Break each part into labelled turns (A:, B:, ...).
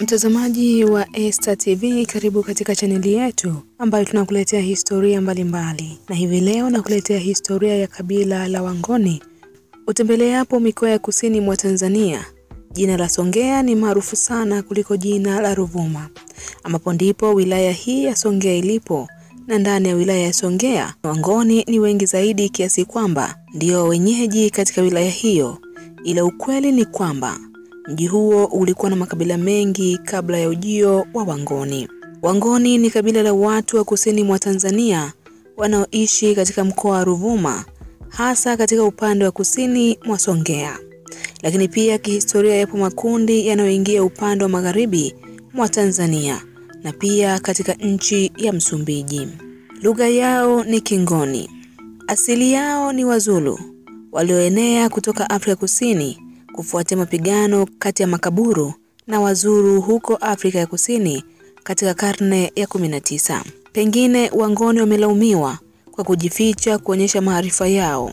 A: Mtazamaji wa Esta TV, karibu katika chaneli yetu ambayo tunakuletea historia mbalimbali mbali. Na hivi leo nakuletea historia ya kabila la Wangoni. Utembeleapo mikoa ya kusini mwa Tanzania, jina la Songea ni maarufu sana kuliko jina la Ruvuma, ambapo ndipo wilaya hii ya Songea ilipo na ndani ya wilaya ya Songea Wangoni ni wengi zaidi kiasi kwamba ndio wenyeji katika wilaya hiyo, ila ukweli ni kwamba mji huo ulikuwa na makabila mengi kabla ya ujio wa Wangoni. Wangoni ni kabila la watu wa kusini mwa Tanzania wanaoishi katika mkoa wa Ruvuma, hasa katika upande wa kusini mwa Songea. Lakini pia kihistoria, yapo makundi yanayoingia upande wa magharibi mwa Tanzania na pia katika nchi ya Msumbiji. Lugha yao ni Kingoni. Asili yao ni Wazulu walioenea kutoka Afrika Kusini kufuatia mapigano kati ya makaburu na Wazuru huko Afrika ya Kusini katika karne ya 19. Pengine Wangoni wamelaumiwa kwa kujificha kuonyesha maarifa yao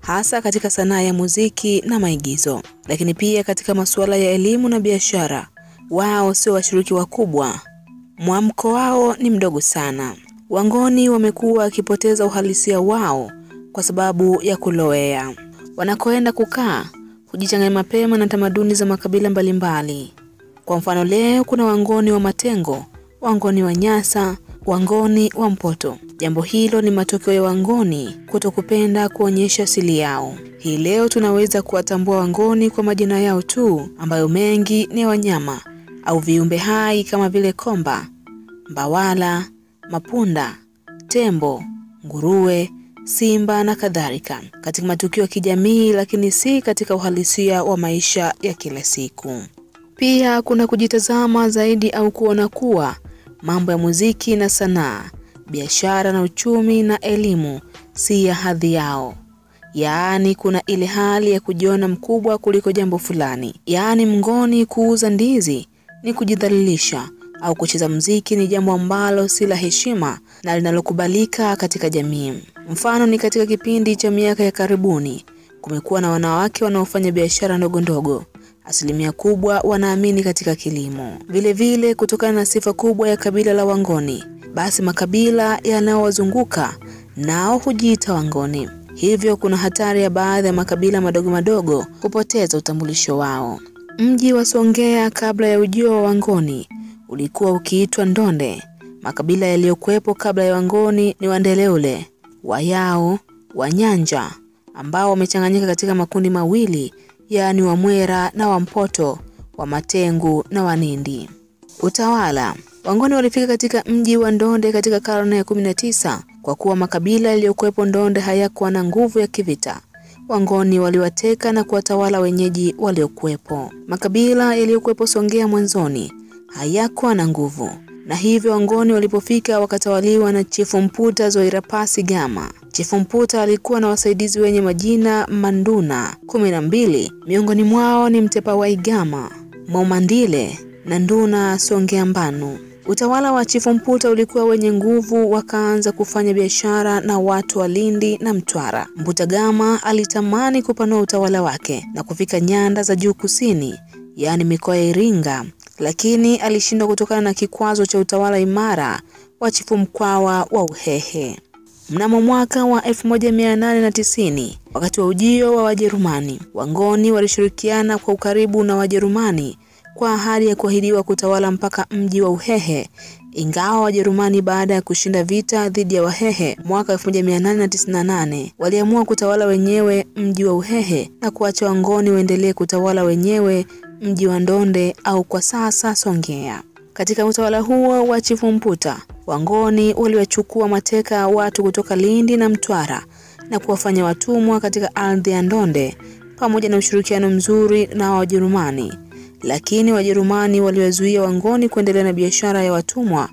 A: hasa katika sanaa ya muziki na maigizo, lakini pia katika masuala ya elimu na biashara. Wao sio washiriki wakubwa, mwamko wao ni mdogo sana. Wangoni wamekuwa wakipoteza uhalisia wao kwa sababu ya kulowea. Wanakoenda kukaa hujichanganya mapema na tamaduni za makabila mbalimbali. Kwa mfano, leo kuna Wangoni wa Matengo, Wangoni wa Nyasa, Wangoni wa Mpoto. Jambo hilo ni matokeo ya Wangoni kutokupenda kuonyesha asili yao. Hii leo tunaweza kuwatambua Wangoni kwa majina yao tu, ambayo mengi ni wanyama au viumbe hai kama vile komba, mbawala, mapunda, tembo, nguruwe simba na kadhalika katika matukio ya kijamii, lakini si katika uhalisia wa maisha ya kila siku. Pia kuna kujitazama zaidi au kuona kuwa mambo ya muziki na sanaa, biashara na uchumi na elimu si ya hadhi yao. Yaani kuna ile hali ya kujiona mkubwa kuliko jambo fulani. Yaani mngoni kuuza ndizi ni kujidhalilisha au kucheza mziki ni jambo ambalo si la heshima na linalokubalika katika jamii. Mfano ni katika kipindi cha miaka ya karibuni kumekuwa na wanawake wanaofanya biashara ndogo ndogo. Asilimia kubwa wanaamini katika kilimo. Vilevile, kutokana na sifa kubwa ya kabila la Wangoni, basi makabila yanayowazunguka nao hujiita Wangoni. Hivyo kuna hatari ya baadhi ya makabila madogo madogo kupoteza utambulisho wao. Mji wa Songea kabla ya ujio wa Wangoni ulikuwa ukiitwa Ndonde. Makabila yaliyokuwepo kabla ya Wangoni ni Wandeleule, Wayao, Wanyanja ambao wamechanganyika katika makundi mawili, yaani Wamwera na Wampoto, Wamatengu na Wanindi. Utawala. Wangoni walifika katika mji wa Ndonde katika karne ya 19 kwa kuwa makabila yaliyokuwepo Ndonde hayakuwa na nguvu ya kivita. Wangoni waliwateka na kuwatawala wenyeji waliokuwepo. Makabila yaliyokuwepo Songea mwanzoni hayakuwa na nguvu na hivyo Wangoni walipofika wakatawaliwa na Chifu Mputa Zoirapasi Gama. Chifu Mputa alikuwa na wasaidizi wenye majina Manduna kumi na mbili, miongoni mwao ni Mtepa Waigama, Maumandile na Nduna Songea Mbanu. Utawala wa Chifu Mputa ulikuwa wenye nguvu, wakaanza kufanya biashara na watu wa Lindi na Mtwara. Mputa Gama alitamani kupanua utawala wake na kufika nyanda za juu kusini, yaani mikoa ya Iringa, lakini alishindwa kutokana na kikwazo cha utawala imara wa Chifu Mkwawa wa Uhehe. Mnamo mwaka wa 1890 wakati wa ujio wa Wajerumani, Wangoni walishirikiana kwa ukaribu na Wajerumani kwa ahadi ya kuahidiwa kutawala mpaka mji wa Uhehe, ingawa Wajerumani baada ya kushinda vita dhidi ya Wahehe mwaka 1898 waliamua kutawala wenyewe mji wa Uhehe na kuacha Wangoni waendelee kutawala wenyewe mji wa Ndonde au kwa sasa Songea. Katika utawala huo wa Chifu Mputa, Wangoni waliwachukua mateka watu kutoka Lindi na Mtwara na kuwafanya watumwa katika ardhi ya Ndonde pamoja na ushirikiano mzuri na Wajerumani. Lakini Wajerumani waliwazuia Wangoni kuendelea na biashara ya watumwa,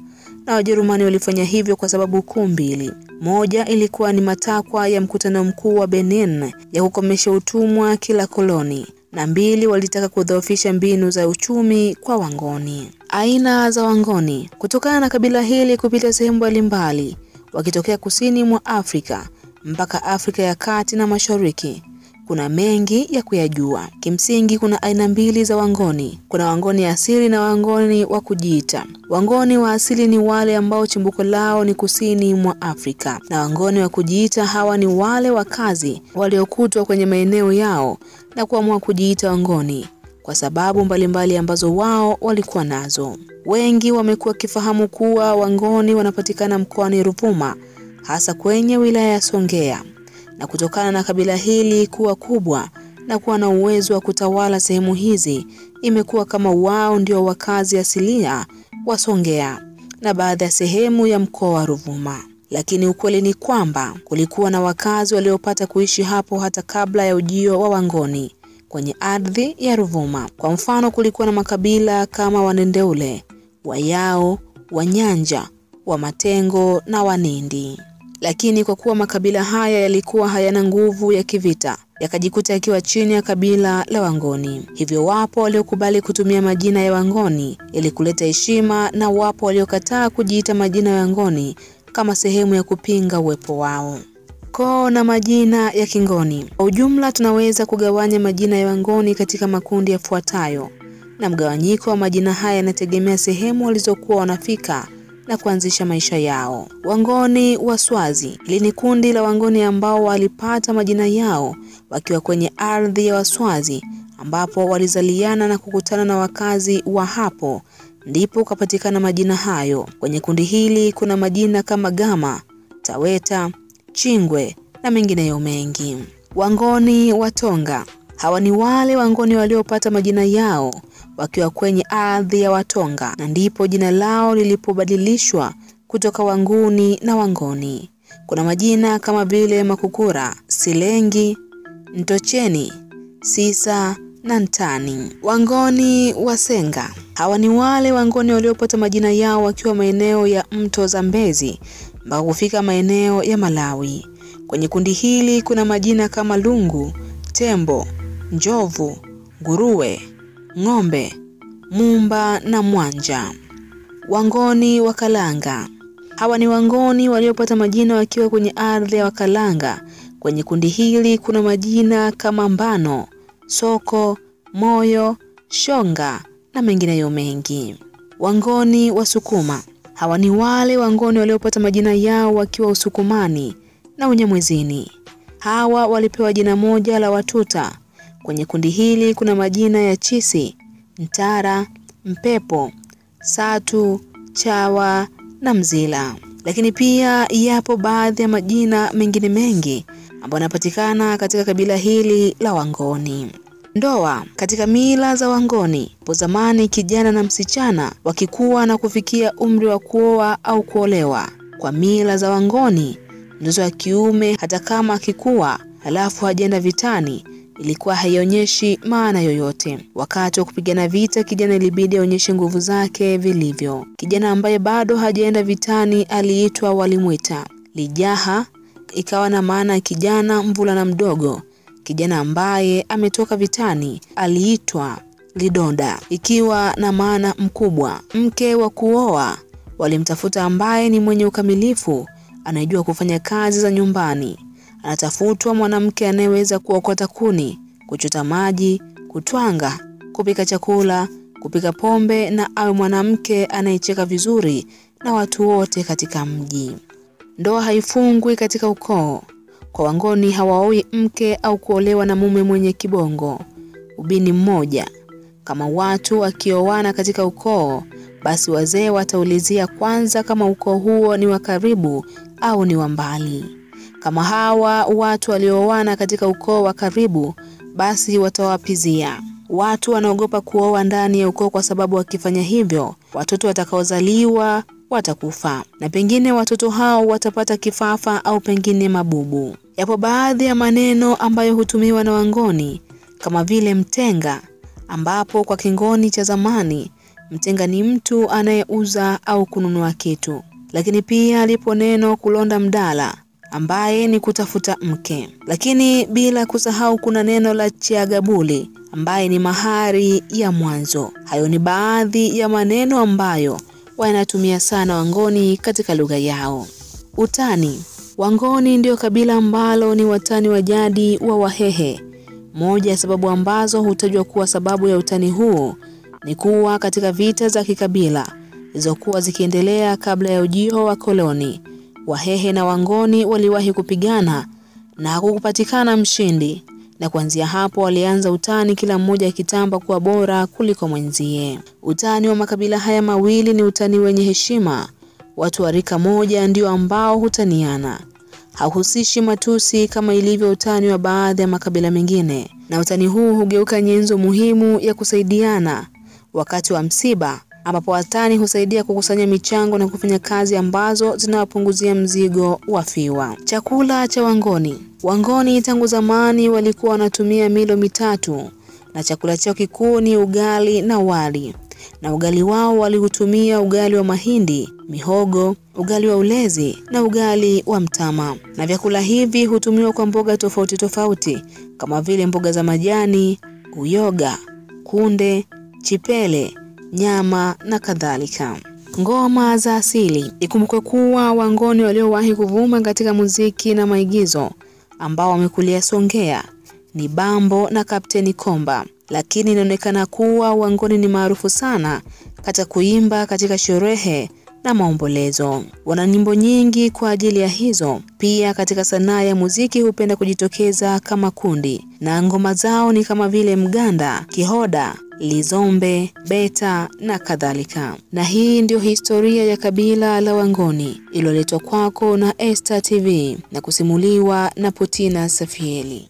A: na Wajerumani walifanya hivyo kwa sababu kuu mbili. Moja ilikuwa ni matakwa ya mkutano mkuu wa Benin ya kukomesha utumwa kila koloni, na mbili walitaka kudhoofisha mbinu za uchumi kwa Wangoni. Aina za Wangoni. Kutokana na kabila hili kupita sehemu mbalimbali, wakitokea kusini mwa Afrika mpaka Afrika ya Kati na Mashariki, kuna mengi ya kuyajua. Kimsingi, kuna aina mbili za Wangoni. Kuna Wangoni asili na Wangoni wa kujiita. Wangoni wa asili ni wale ambao chimbuko lao ni kusini mwa Afrika, na Wangoni wa kujiita hawa ni wale wakazi waliokutwa kwenye maeneo yao na kuamua kujiita Wangoni kwa sababu mbalimbali mbali ambazo wao walikuwa nazo. Wengi wamekuwa wakifahamu kuwa Wangoni wanapatikana mkoani Ruvuma, hasa kwenye wilaya ya Songea na kutokana na kabila hili kuwa kubwa na kuwa na uwezo wa kutawala sehemu hizi, imekuwa kama wao ndio wakazi asilia wa Songea na baadhi ya sehemu ya mkoa wa Ruvuma. Lakini ukweli ni kwamba kulikuwa na wakazi waliopata kuishi hapo hata kabla ya ujio wa Wangoni kwenye ardhi ya Ruvuma. Kwa mfano, kulikuwa na makabila kama Wanendeule, Wayao, Wanyanja, Wamatengo na Wanindi lakini kwa kuwa makabila haya yalikuwa hayana nguvu ya kivita, yakajikuta yakiwa chini ya kabila la Wangoni. Hivyo wapo waliokubali kutumia majina ya Wangoni ili kuleta heshima, na wapo waliokataa kujiita majina ya Wangoni kama sehemu ya kupinga uwepo wao. Koo na majina ya Kingoni. Kwa ujumla, tunaweza kugawanya majina ya Wangoni katika makundi yafuatayo, na mgawanyiko wa majina haya yanategemea sehemu walizokuwa wanafika na kuanzisha maisha yao. Wangoni Waswazi Hili ni kundi la Wangoni ambao walipata majina yao wakiwa kwenye ardhi ya Waswazi ambapo walizaliana na kukutana na wakazi wa hapo, ndipo ukapatikana majina hayo. Kwenye kundi hili kuna majina kama Gama, Taweta, Chingwe na mengineyo mengi. Wangoni Watonga Hawa ni wale Wangoni waliopata majina yao wakiwa kwenye ardhi ya Watonga na ndipo jina lao lilipobadilishwa kutoka Wanguni na Wangoni. Kuna majina kama vile Makukura, Silengi, Ntocheni, Sisa na Ntani. Wangoni Wasenga Hawa ni wale Wangoni waliopata majina yao wakiwa maeneo ya mto Zambezi mpaka kufika maeneo ya Malawi. Kwenye kundi hili kuna majina kama Lungu, Tembo, Njovu, Nguruwe, Ng'ombe, Mumba na Mwanja. Wangoni wa Kalanga. Hawa ni Wangoni waliopata majina wakiwa kwenye ardhi ya Wakalanga. Kwenye kundi hili kuna majina kama Mbano, Soko, Moyo, Shonga na mengineyo mengi. Wangoni wa Sukuma. Hawa ni wale Wangoni waliopata majina yao wakiwa Usukumani na Unyamwezini. Hawa walipewa jina moja la Watuta. Kwenye kundi hili kuna majina ya Chisi, Ntara, Mpepo, Satu, Chawa na Mzila. Lakini pia yapo baadhi ya majina mengine mengi ambayo yanapatikana katika kabila hili la Wangoni. Ndoa. Katika mila za Wangoni, hapo zamani kijana na msichana wakikuwa na kufikia umri wa kuoa au kuolewa. Kwa mila za Wangoni, mtoto wa kiume hata kama akikuwa halafu hajaenda vitani ilikuwa haionyeshi maana yoyote. Wakati wa kupigana vita, kijana ilibidi aonyeshe nguvu zake vilivyo. Kijana ambaye bado hajaenda vitani aliitwa walimwita Lijaha, ikawa na maana ya kijana mvulana mdogo. Kijana ambaye ametoka vitani aliitwa lidoda, ikiwa na maana mkubwa. Mke wa kuoa walimtafuta ambaye ni mwenye ukamilifu, anayejua kufanya kazi za nyumbani anatafutwa mwanamke anayeweza kuokota kuni, kuchota maji, kutwanga, kupika chakula, kupika pombe na awe mwanamke anayecheka vizuri na watu wote katika mji. Ndoa haifungwi katika ukoo. Kwa Wangoni hawaoi mke au kuolewa na mume mwenye kibongo, ubini mmoja. Kama watu wakioana katika ukoo, basi wazee wataulizia kwanza kama ukoo huo ni wa karibu au ni wa mbali. Kama hawa watu waliooana katika ukoo wa karibu, basi watawapizia. Watu wanaogopa kuoa ndani ya ukoo kwa sababu wakifanya hivyo, watoto watakaozaliwa watakufa na pengine watoto hao watapata kifafa au pengine mabubu. Yapo baadhi ya maneno ambayo hutumiwa na Wangoni kama vile mtenga, ambapo kwa Kingoni cha zamani mtenga ni mtu anayeuza au kununua kitu. Lakini pia lipo neno kulonda mdala ambaye ni kutafuta mke. Lakini bila kusahau kuna neno la chiagabuli ambaye ni mahari ya mwanzo. Hayo ni baadhi ya maneno ambayo wanatumia sana Wangoni katika lugha yao. Utani. Wangoni ndio kabila ambalo ni watani wa jadi wa Wahehe Moja ya sababu ambazo hutajwa kuwa sababu ya utani huu ni kuwa katika vita za kikabila zilizokuwa zikiendelea kabla ya ujio wa koloni, Wahehe na Wangoni waliwahi kupigana na hakukupatikana mshindi, na kuanzia hapo walianza utani, kila mmoja akitamba kuwa bora kuliko mwenzie. Utani wa makabila haya mawili ni utani wenye heshima. Watu wa rika moja ndio ambao hutaniana, hauhusishi matusi kama ilivyo utani wa baadhi ya makabila mengine, na utani huu hugeuka nyenzo muhimu ya kusaidiana wakati wa msiba ambapo watani husaidia kukusanya michango na kufanya kazi ambazo zinawapunguzia mzigo wafiwa. Chakula cha Wangoni. Wangoni tangu zamani walikuwa wanatumia milo mitatu na chakula chao kikuu ni ugali na wali, na ugali wao walihutumia ugali wa mahindi, mihogo, ugali wa ulezi na ugali wa mtama. Na vyakula hivi hutumiwa kwa mboga tofauti tofauti kama vile mboga za majani, uyoga, kunde, chipele nyama na kadhalika. Ngoma za asili. Ikumbukwe kuwa Wangoni waliowahi kuvuma katika muziki na maigizo ambao wamekulia Songea ni Bambo na Kapteni Komba, lakini inaonekana kuwa Wangoni ni maarufu sana katika kuimba katika sherehe na maombolezo. Wana nyimbo nyingi kwa ajili ya hizo. Pia katika sanaa ya muziki hupenda kujitokeza kama kundi, na ngoma zao ni kama vile mganda, kihoda, lizombe, beta na kadhalika. Na hii ndio historia ya kabila la Wangoni iliyoletwa kwako na Esta TV na kusimuliwa na Potina Safieli.